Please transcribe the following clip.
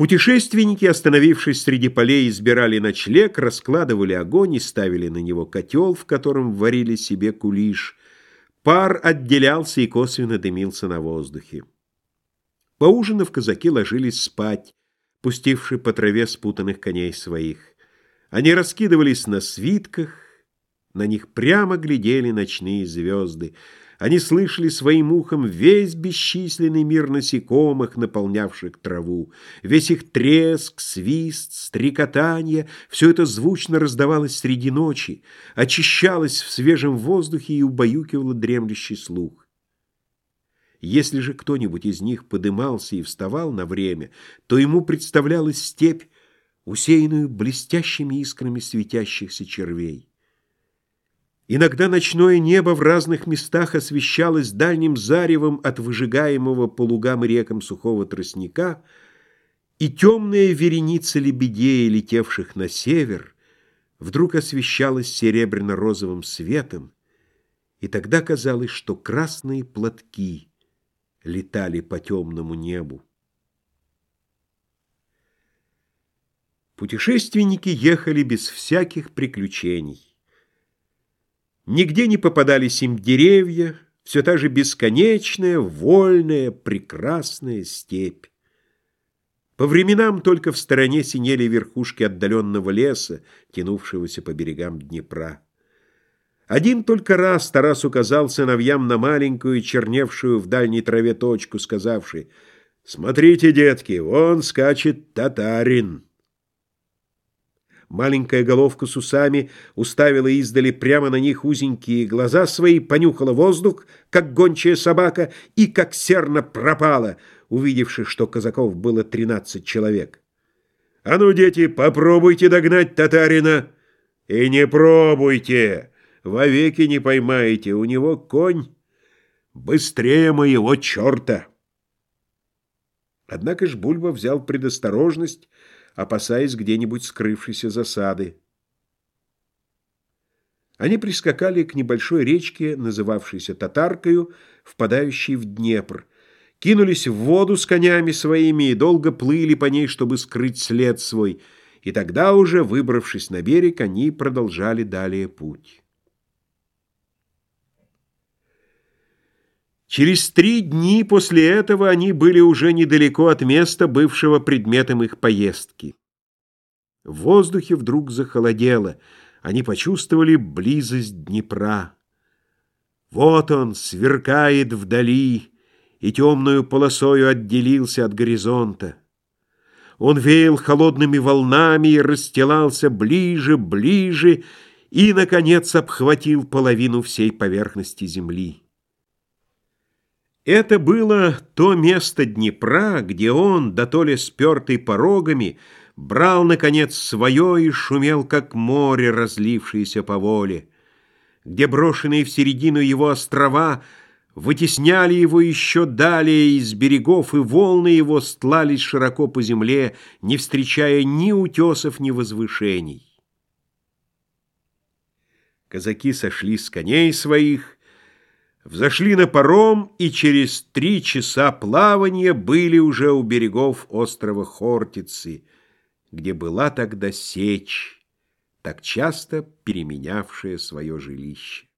Путешественники, остановившись среди полей, избирали ночлег, раскладывали огонь и ставили на него котел, в котором варили себе кулиш. Пар отделялся и косвенно дымился на воздухе. Поужинав, казаки ложились спать, пустивши по траве спутанных коней своих. Они раскидывались на свитках, на них прямо глядели ночные звезды. Они слышали своим ухом весь бесчисленный мир насекомых, наполнявших траву. Весь их треск, свист, стрекотание — все это звучно раздавалось среди ночи, очищалось в свежем воздухе и убаюкивало дремлющий слух. Если же кто-нибудь из них подымался и вставал на время, то ему представлялась степь, усеянную блестящими искрами светящихся червей. Иногда ночное небо в разных местах освещалось дальним заревом от выжигаемого по лугам и рекам сухого тростника, и темная вереница лебедей, летевших на север, вдруг освещалась серебряно-розовым светом, и тогда казалось, что красные платки летали по темному небу. Путешественники ехали без всяких приключений. Нигде не попадались им деревья, все та же бесконечная, вольная, прекрасная степь. По временам только в стороне синели верхушки отдаленного леса, тянувшегося по берегам Днепра. Один только раз Тарас указал сыновьям на маленькую, черневшую в дальней траве точку, сказавший, «Смотрите, детки, вон скачет татарин». Маленькая головка с усами уставила издали прямо на них узенькие глаза свои, понюхала воздух, как гончая собака, и как серно пропала, увидевши, что казаков было тринадцать человек. «А ну, дети, попробуйте догнать татарина!» «И не пробуйте! Вовеки не поймаете, у него конь быстрее моего черта!» Однако ж Бульба взял предосторожность, опасаясь где-нибудь скрывшейся засады. Они прискакали к небольшой речке, называвшейся Татаркою, впадающей в Днепр, кинулись в воду с конями своими и долго плыли по ней, чтобы скрыть след свой, и тогда уже, выбравшись на берег, они продолжали далее путь. Через три дни после этого они были уже недалеко от места, бывшего предметом их поездки. В воздухе вдруг захолодело, они почувствовали близость Днепра. Вот он, сверкает вдали, и темную полосою отделился от горизонта. Он веял холодными волнами и расстилался ближе, ближе, и, наконец, обхватил половину всей поверхности земли. Это было то место Днепра, где он, да то ли спертый порогами, брал, наконец, свое и шумел, как море, разлившееся по воле, где брошенные в середину его острова вытесняли его еще далее из берегов, и волны его стлались широко по земле, не встречая ни утесов, ни возвышений. Казаки сошли с коней своих взошли на паром и через три часа плавания были уже у берегов острова Хортицы, где была тогда сечь, так часто переменявшая свое жилище.